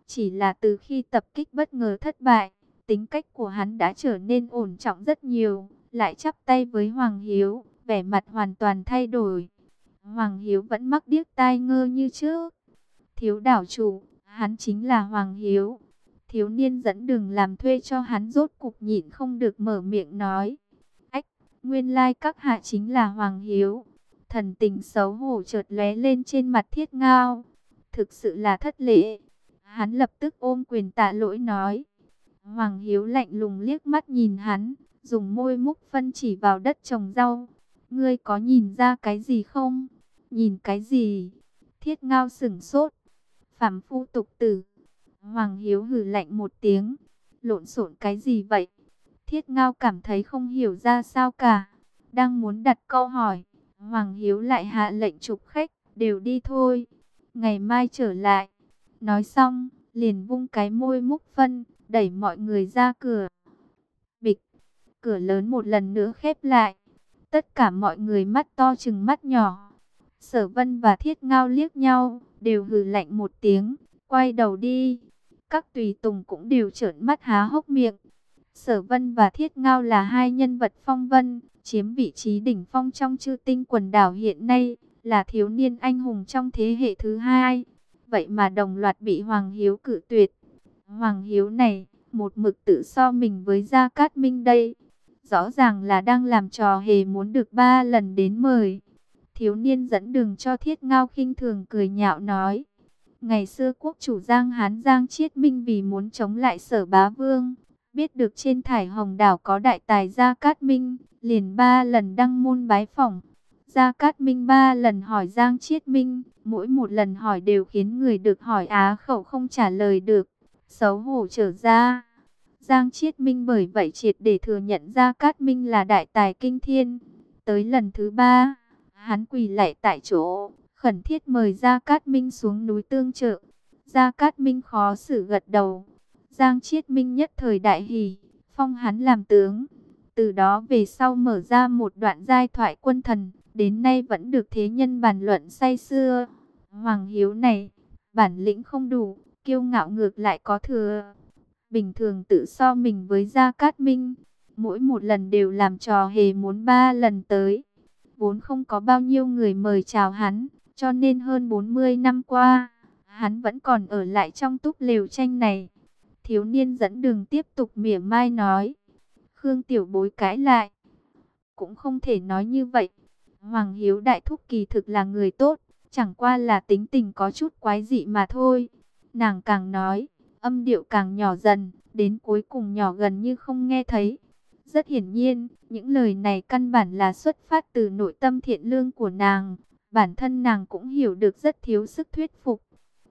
Chỉ là từ khi tập kích bất ngờ thất bại, tính cách của hắn đã trở nên ổn trọng rất nhiều. Lại chắp tay với Hoàng Hiếu, vẻ mặt hoàn toàn thay đổi. Hoàng Hiếu vẫn mắc điếc tai ngơ như trước. Thiếu đảo chủ, hắn chính là Hoàng Hiếu. Thiếu niên dẫn đường làm thuê cho hắn rốt cục nhịn không được mở miệng nói. Ách, nguyên lai các hạ chính là Hoàng Hiếu. Thần tình xấu hổ chợt lóe lên trên mặt thiết ngao. Thực sự là thất lễ. Hắn lập tức ôm quyền tạ lỗi nói. Hoàng Hiếu lạnh lùng liếc mắt nhìn hắn, dùng môi múc phân chỉ vào đất trồng rau. Ngươi có nhìn ra cái gì không? Nhìn cái gì? Thiết ngao sửng sốt. Phạm phu tục tử. Hoàng Hiếu hử lạnh một tiếng. Lộn xộn cái gì vậy? Thiết ngao cảm thấy không hiểu ra sao cả. Đang muốn đặt câu hỏi. Hoàng Hiếu lại hạ lệnh chụp khách. Đều đi thôi. Ngày mai trở lại. Nói xong, liền vung cái môi múc phân, đẩy mọi người ra cửa. Bịch, cửa lớn một lần nữa khép lại. Tất cả mọi người mắt to chừng mắt nhỏ. Sở Vân và Thiết Ngao liếc nhau, đều hừ lạnh một tiếng, quay đầu đi. Các tùy tùng cũng đều trợn mắt há hốc miệng. Sở Vân và Thiết Ngao là hai nhân vật phong vân, chiếm vị trí đỉnh phong trong chư tinh quần đảo hiện nay, là thiếu niên anh hùng trong thế hệ thứ hai. Vậy mà đồng loạt bị Hoàng Hiếu cử tuyệt. Hoàng Hiếu này, một mực tự so mình với Gia Cát Minh đây. Rõ ràng là đang làm trò hề muốn được ba lần đến mời. Thiếu niên dẫn đường cho thiết ngao khinh thường cười nhạo nói. Ngày xưa quốc chủ Giang Hán Giang Chiết Minh vì muốn chống lại sở bá vương. Biết được trên thải hồng đảo có đại tài Gia Cát Minh, liền ba lần đăng môn bái phỏng. Gia Cát Minh ba lần hỏi Giang Chiết Minh, mỗi một lần hỏi đều khiến người được hỏi á khẩu không trả lời được. Xấu hổ trở ra. Giang Chiết Minh bởi vậy triệt để thừa nhận Gia Cát Minh là đại tài kinh thiên. Tới lần thứ ba, hắn quỳ lại tại chỗ, khẩn thiết mời Gia Cát Minh xuống núi tương trợ. Gia Cát Minh khó xử gật đầu. Giang Chiết Minh nhất thời đại hỷ, phong hắn làm tướng. Từ đó về sau mở ra một đoạn giai thoại quân thần, đến nay vẫn được thế nhân bàn luận say xưa. Hoàng Hiếu này, bản lĩnh không đủ, kiêu ngạo ngược lại có thừa. Bình thường tự so mình với Gia Cát Minh, mỗi một lần đều làm trò hề muốn ba lần tới. Vốn không có bao nhiêu người mời chào hắn, cho nên hơn 40 năm qua, hắn vẫn còn ở lại trong túp lều tranh này. Thiếu niên dẫn đường tiếp tục mỉa mai nói. Khương Tiểu Bối cãi lại. Cũng không thể nói như vậy. Hoàng Hiếu Đại Thúc kỳ thực là người tốt, chẳng qua là tính tình có chút quái dị mà thôi. Nàng càng nói, âm điệu càng nhỏ dần, đến cuối cùng nhỏ gần như không nghe thấy. Rất hiển nhiên, những lời này căn bản là xuất phát từ nội tâm thiện lương của nàng. Bản thân nàng cũng hiểu được rất thiếu sức thuyết phục.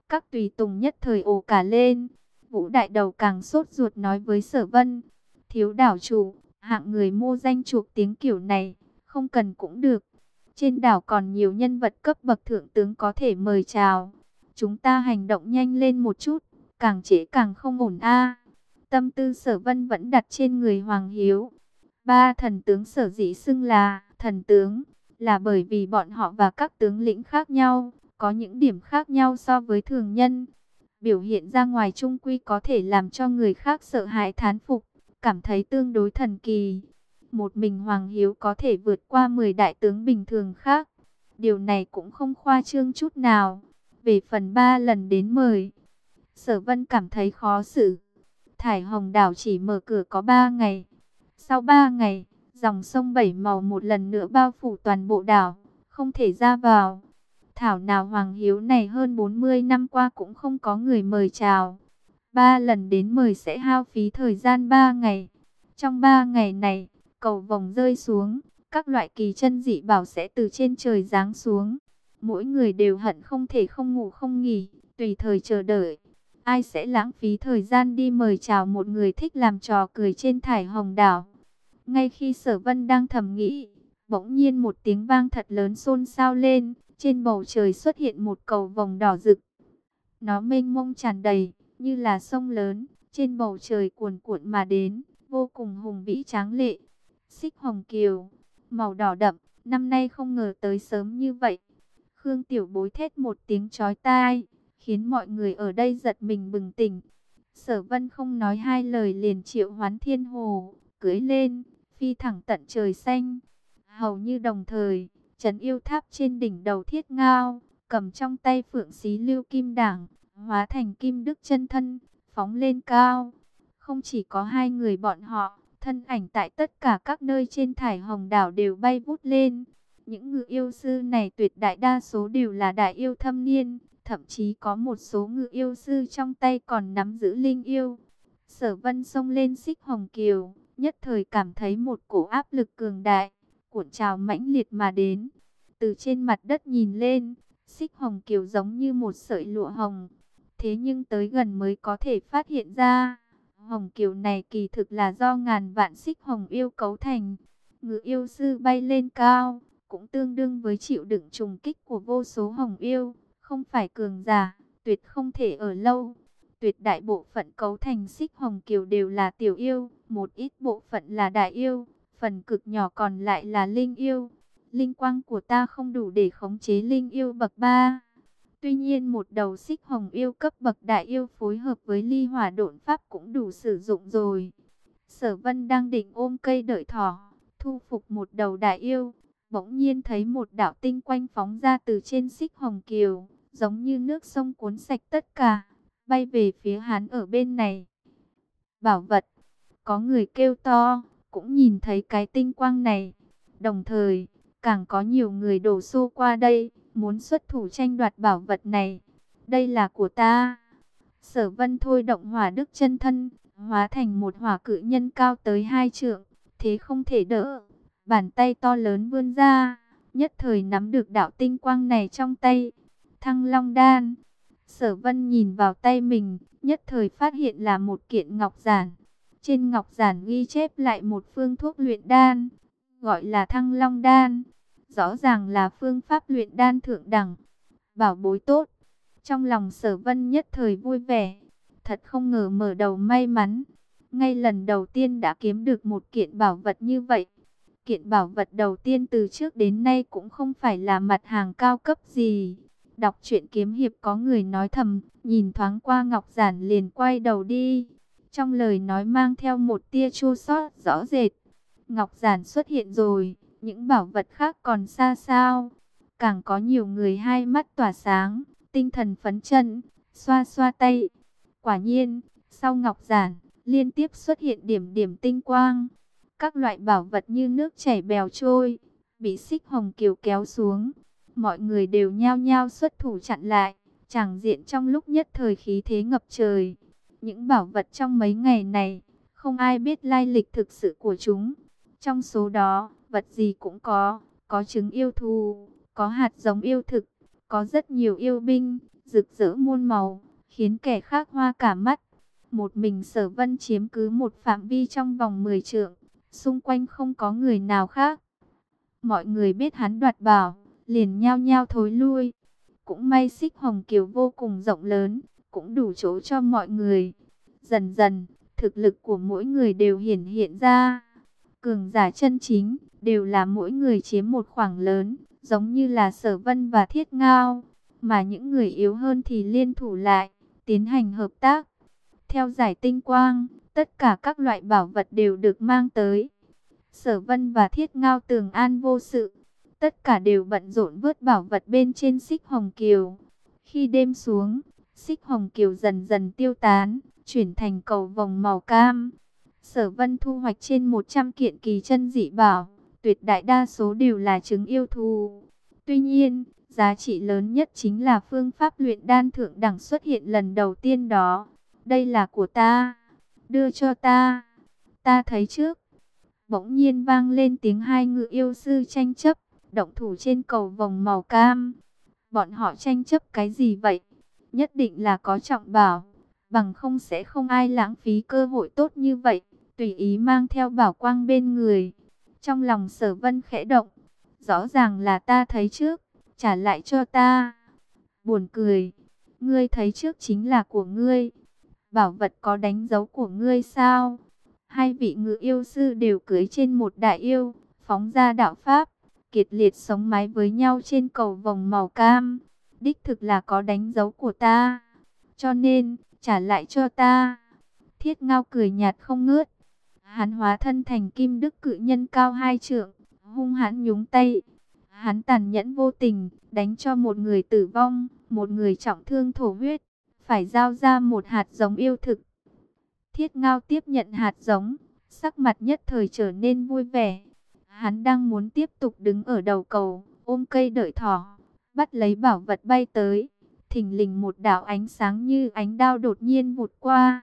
Các tùy tùng nhất thời ồ cả lên. Vũ đại đầu càng sốt ruột nói với sở vân. Thiếu đảo chủ, hạng người mô danh chuộc tiếng kiểu này, không cần cũng được. Trên đảo còn nhiều nhân vật cấp bậc thượng tướng có thể mời chào. Chúng ta hành động nhanh lên một chút, càng trễ càng không ổn a. Tâm tư sở vân vẫn đặt trên người Hoàng Hiếu. Ba thần tướng sở dĩ xưng là thần tướng, là bởi vì bọn họ và các tướng lĩnh khác nhau, có những điểm khác nhau so với thường nhân. Biểu hiện ra ngoài trung quy có thể làm cho người khác sợ hãi thán phục, cảm thấy tương đối thần kỳ. Một mình Hoàng Hiếu có thể vượt qua 10 đại tướng bình thường khác. Điều này cũng không khoa trương chút nào. Về phần ba lần đến mời, Sở Vân cảm thấy khó xử. Thải Hồng đảo chỉ mở cửa có 3 ngày. Sau 3 ngày, dòng sông bảy màu một lần nữa bao phủ toàn bộ đảo, không thể ra vào. Thảo nào Hoàng Hiếu này hơn 40 năm qua cũng không có người mời chào. Ba lần đến mời sẽ hao phí thời gian 3 ngày. Trong 3 ngày này, cầu vòng rơi xuống, các loại kỳ chân dị bảo sẽ từ trên trời giáng xuống. Mỗi người đều hận không thể không ngủ không nghỉ, tùy thời chờ đợi. Ai sẽ lãng phí thời gian đi mời chào một người thích làm trò cười trên thải hồng đảo. Ngay khi sở vân đang thầm nghĩ, bỗng nhiên một tiếng vang thật lớn xôn xao lên, trên bầu trời xuất hiện một cầu vòng đỏ rực. Nó mênh mông tràn đầy, như là sông lớn, trên bầu trời cuồn cuộn mà đến, vô cùng hùng vĩ tráng lệ. Xích hồng kiều, màu đỏ đậm, năm nay không ngờ tới sớm như vậy. Khương Tiểu bối thét một tiếng chói tai, khiến mọi người ở đây giật mình bừng tỉnh. Sở Vân không nói hai lời liền triệu hoán thiên hồ, cưới lên, phi thẳng tận trời xanh. Hầu như đồng thời, trấn yêu tháp trên đỉnh đầu thiết ngao, cầm trong tay phượng xí lưu kim đảng, hóa thành kim đức chân thân, phóng lên cao. Không chỉ có hai người bọn họ, thân ảnh tại tất cả các nơi trên thải hồng đảo đều bay vút lên. Những ngự yêu sư này tuyệt đại đa số đều là đại yêu thâm niên, thậm chí có một số ngự yêu sư trong tay còn nắm giữ linh yêu. Sở vân xông lên xích hồng kiều, nhất thời cảm thấy một cổ áp lực cường đại, cuộn trào mãnh liệt mà đến. Từ trên mặt đất nhìn lên, xích hồng kiều giống như một sợi lụa hồng. Thế nhưng tới gần mới có thể phát hiện ra, hồng kiều này kỳ thực là do ngàn vạn xích hồng yêu cấu thành. Ngự yêu sư bay lên cao, cũng tương đương với chịu đựng trùng kích của vô số hồng yêu, không phải cường giả, tuyệt không thể ở lâu. Tuyệt đại bộ phận cấu thành xích hồng kiều đều là tiểu yêu, một ít bộ phận là đại yêu, phần cực nhỏ còn lại là linh yêu. Linh quang của ta không đủ để khống chế linh yêu bậc 3. Tuy nhiên một đầu xích hồng yêu cấp bậc đại yêu phối hợp với ly hỏa độn pháp cũng đủ sử dụng rồi. Sở vân đang định ôm cây đợi thỏ, thu phục một đầu đại yêu. Bỗng nhiên thấy một đạo tinh quanh phóng ra từ trên xích hồng kiều, giống như nước sông cuốn sạch tất cả, bay về phía hắn ở bên này. Bảo vật, có người kêu to, cũng nhìn thấy cái tinh quang này. Đồng thời, càng có nhiều người đổ xô qua đây, muốn xuất thủ tranh đoạt bảo vật này. Đây là của ta. Sở vân thôi động hỏa đức chân thân, hóa thành một hỏa cự nhân cao tới hai trượng, thế không thể đỡ. Bàn tay to lớn vươn ra, nhất thời nắm được đạo tinh quang này trong tay. Thăng Long Đan. Sở vân nhìn vào tay mình, nhất thời phát hiện là một kiện ngọc giản. Trên ngọc giản ghi chép lại một phương thuốc luyện đan, gọi là Thăng Long Đan. Rõ ràng là phương pháp luyện đan thượng đẳng, bảo bối tốt. Trong lòng sở vân nhất thời vui vẻ, thật không ngờ mở đầu may mắn. Ngay lần đầu tiên đã kiếm được một kiện bảo vật như vậy. Kiện bảo vật đầu tiên từ trước đến nay cũng không phải là mặt hàng cao cấp gì. Đọc truyện kiếm hiệp có người nói thầm, nhìn thoáng qua Ngọc Giản liền quay đầu đi. Trong lời nói mang theo một tia chua xót rõ rệt. Ngọc Giản xuất hiện rồi, những bảo vật khác còn xa sao. Càng có nhiều người hai mắt tỏa sáng, tinh thần phấn chân, xoa xoa tay. Quả nhiên, sau Ngọc Giản, liên tiếp xuất hiện điểm điểm tinh quang. Các loại bảo vật như nước chảy bèo trôi, bị xích hồng kiều kéo xuống. Mọi người đều nhao nhao xuất thủ chặn lại, chẳng diện trong lúc nhất thời khí thế ngập trời. Những bảo vật trong mấy ngày này, Không ai biết lai lịch thực sự của chúng. Trong số đó, vật gì cũng có, có trứng yêu thù, có hạt giống yêu thực, có rất nhiều yêu binh, rực rỡ muôn màu, khiến kẻ khác hoa cả mắt. Một mình sở vân chiếm cứ một phạm vi trong vòng 10 trượng, xung quanh không có người nào khác. Mọi người biết hắn đoạt bảo, liền nhao nhao thối lui. Cũng may xích hồng kiều vô cùng rộng lớn, cũng đủ chỗ cho mọi người. Dần dần, thực lực của mỗi người đều hiển hiện ra. Cường giả chân chính, đều là mỗi người chiếm một khoảng lớn, giống như là sở vân và thiết ngao. Mà những người yếu hơn thì liên thủ lại, tiến hành hợp tác. Theo giải tinh quang, tất cả các loại bảo vật đều được mang tới. Sở vân và thiết ngao tường an vô sự, tất cả đều bận rộn vớt bảo vật bên trên xích hồng kiều. Khi đêm xuống, xích hồng kiều dần dần tiêu tán, chuyển thành cầu vòng màu cam. Sở vân thu hoạch trên 100 kiện kỳ chân dị bảo, tuyệt đại đa số đều là trứng yêu thù. Tuy nhiên, giá trị lớn nhất chính là phương pháp luyện đan thượng đẳng xuất hiện lần đầu tiên đó. Đây là của ta, đưa cho ta, ta thấy trước. Bỗng nhiên vang lên tiếng hai ngự yêu sư tranh chấp, động thủ trên cầu vòng màu cam. Bọn họ tranh chấp cái gì vậy? Nhất định là có trọng bảo, bằng không sẽ không ai lãng phí cơ hội tốt như vậy, tùy ý mang theo bảo quang bên người. Trong lòng sở vân khẽ động, rõ ràng là ta thấy trước, trả lại cho ta. Buồn cười, ngươi thấy trước chính là của ngươi. Bảo vật có đánh dấu của ngươi sao? Hai vị ngự yêu sư đều cưới trên một đại yêu, phóng ra đạo pháp, kiệt liệt sống mái với nhau trên cầu vòng màu cam. Đích thực là có đánh dấu của ta. Cho nên, trả lại cho ta. Thiết ngao cười nhạt không ngớt. Hắn hóa thân thành kim đức cự nhân cao hai trượng, hung hãn nhúng tay. Hắn tàn nhẫn vô tình, đánh cho một người tử vong, một người trọng thương thổ huyết. Phải giao ra một hạt giống yêu thực. Thiết ngao tiếp nhận hạt giống, sắc mặt nhất thời trở nên vui vẻ. Hắn đang muốn tiếp tục đứng ở đầu cầu, ôm cây đợi thỏ, bắt lấy bảo vật bay tới. Thình lình một đạo ánh sáng như ánh đao đột nhiên vụt qua.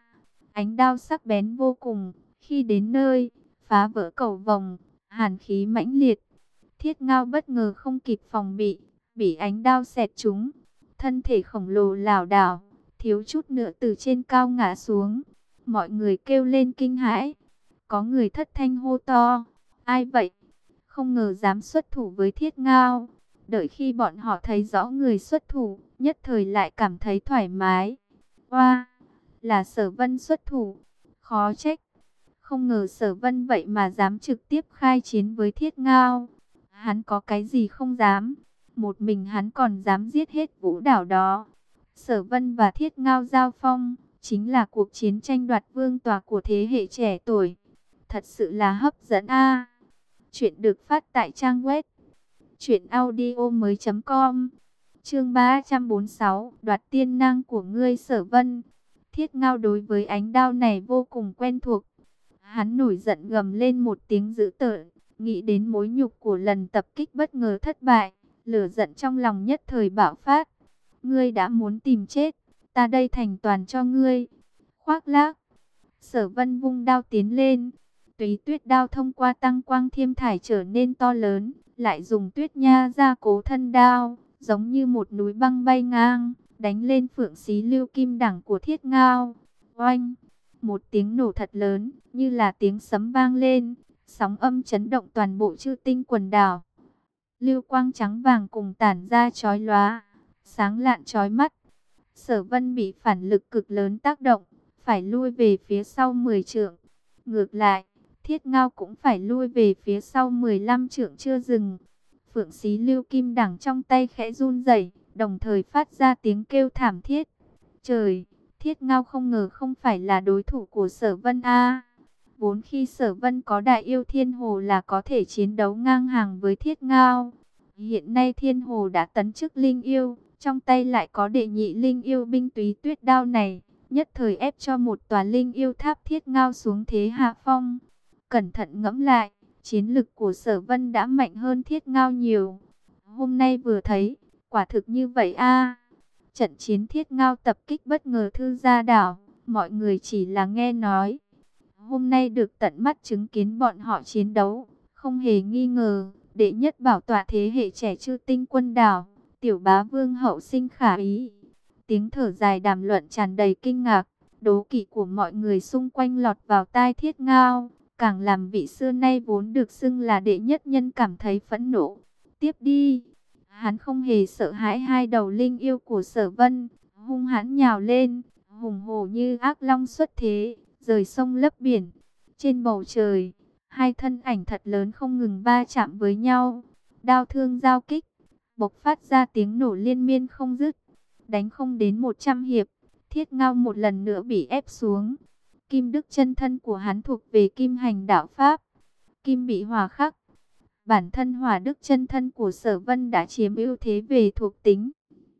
Ánh đao sắc bén vô cùng, khi đến nơi, phá vỡ cầu vòng, hàn khí mãnh liệt. Thiết ngao bất ngờ không kịp phòng bị, bị ánh đao xẹt trúng. Thân thể khổng lồ lảo đảo, thiếu chút nữa từ trên cao ngã xuống. Mọi người kêu lên kinh hãi. Có người thất thanh hô to. Ai vậy? Không ngờ dám xuất thủ với thiết ngao. Đợi khi bọn họ thấy rõ người xuất thủ, nhất thời lại cảm thấy thoải mái. Hoa, là sở vân xuất thủ. Khó trách. Không ngờ sở vân vậy mà dám trực tiếp khai chiến với thiết ngao. Hắn có cái gì không dám. Một mình hắn còn dám giết hết vũ đảo đó. Sở vân và thiết ngao giao phong. Chính là cuộc chiến tranh đoạt vương tòa của thế hệ trẻ tuổi. Thật sự là hấp dẫn a. Chuyện được phát tại trang web. Chuyện audio mới.com Chương 346 Đoạt tiên năng của ngươi sở vân Thiết ngao đối với ánh đao này vô cùng quen thuộc Hắn nổi giận gầm lên một tiếng dữ tợn, nghĩ đến mối nhục của lần tập kích bất ngờ thất bại, lửa giận trong lòng nhất thời bạo phát. Ngươi đã muốn tìm chết, ta đây thành toàn cho ngươi. Khoác lác, sở vân vung đao tiến lên, túy tuyết đao thông qua tăng quang thiêm thải trở nên to lớn, lại dùng tuyết nha ra cố thân đao, giống như một núi băng bay ngang, đánh lên phượng xí lưu kim đẳng của thiết ngao. Oanh! Một tiếng nổ thật lớn, như là tiếng sấm vang lên, sóng âm chấn động toàn bộ chư tinh quần đảo. Lưu quang trắng vàng cùng tản ra chói lóa, sáng lạn chói mắt. Sở vân bị phản lực cực lớn tác động, phải lui về phía sau 10 trượng. Ngược lại, thiết ngao cũng phải lui về phía sau 15 trượng chưa dừng. Phượng xí lưu kim đẳng trong tay khẽ run rẩy, đồng thời phát ra tiếng kêu thảm thiết. Trời! Thiết Ngao không ngờ không phải là đối thủ của Sở Vân A. Vốn khi Sở Vân có đại yêu Thiên Hồ là có thể chiến đấu ngang hàng với Thiết Ngao. Hiện nay Thiên Hồ đã tấn chức linh yêu, trong tay lại có đệ nhị linh yêu binh túy tuyết đao này, nhất thời ép cho một tòa linh yêu tháp Thiết Ngao xuống thế hạ phong. Cẩn thận ngẫm lại, chiến lực của Sở Vân đã mạnh hơn Thiết Ngao nhiều. Hôm nay vừa thấy, quả thực như vậy a. Trận chiến thiết ngao tập kích bất ngờ thư gia đảo, mọi người chỉ là nghe nói. Hôm nay được tận mắt chứng kiến bọn họ chiến đấu, không hề nghi ngờ, đệ nhất bảo tọa thế hệ trẻ chư tinh quân đảo, tiểu bá vương hậu sinh khả ý. Tiếng thở dài đàm luận tràn đầy kinh ngạc, đố kỵ của mọi người xung quanh lọt vào tai thiết ngao, càng làm vị xưa nay vốn được xưng là đệ nhất nhân cảm thấy phẫn nộ. Tiếp đi, hắn không hề sợ hãi hai đầu linh yêu của sở vân, hung hãn nhào lên, hùng hồ như ác long xuất thế, rời sông lấp biển. Trên bầu trời, hai thân ảnh thật lớn không ngừng va chạm với nhau, đao thương giao kích, bộc phát ra tiếng nổ liên miên không dứt, đánh không đến 100 hiệp, thiết ngao một lần nữa bị ép xuống. Kim Đức chân thân của hắn thuộc về Kim Hành Đạo Pháp, Kim bị hòa khắc. Bản thân Hòa đức chân thân của sở vân đã chiếm ưu thế về thuộc tính,